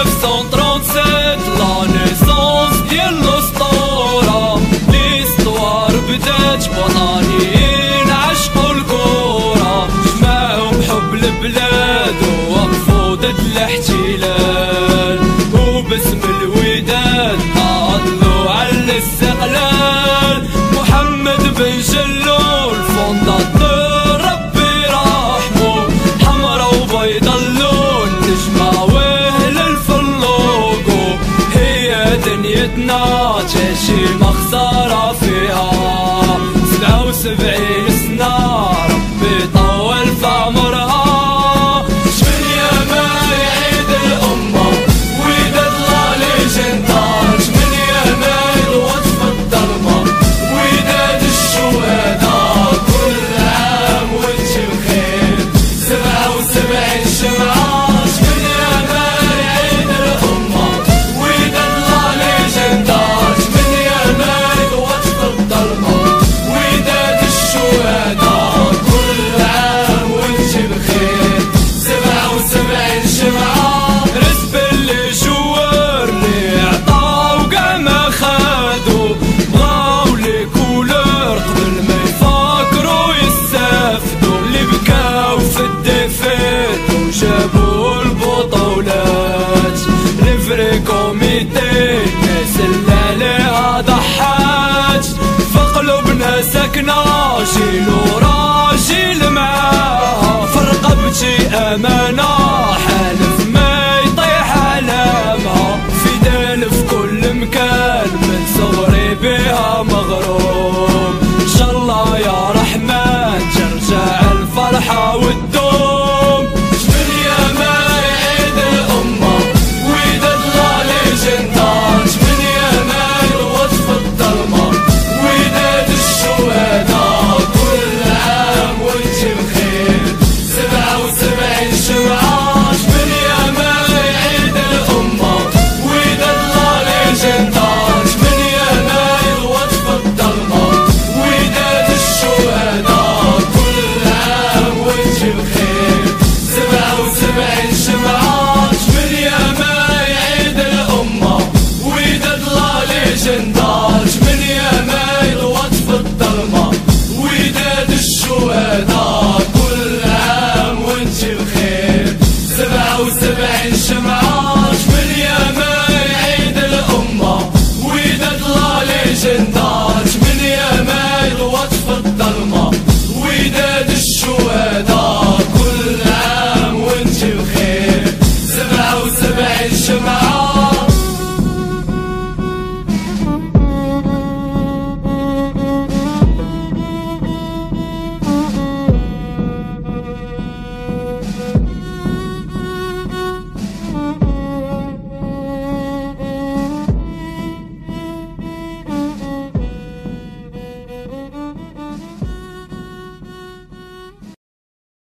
Efson tronë se t'la në sons ateşi maksa ah راجل وراجل معاها فرقة بتي أمانة. وهدار كل عام وانت بخير. سبعة وسبعين شمعة باليمن عيد الأمة. وإذا طلع ليجندات من يمن الوطف الظلمة وإذا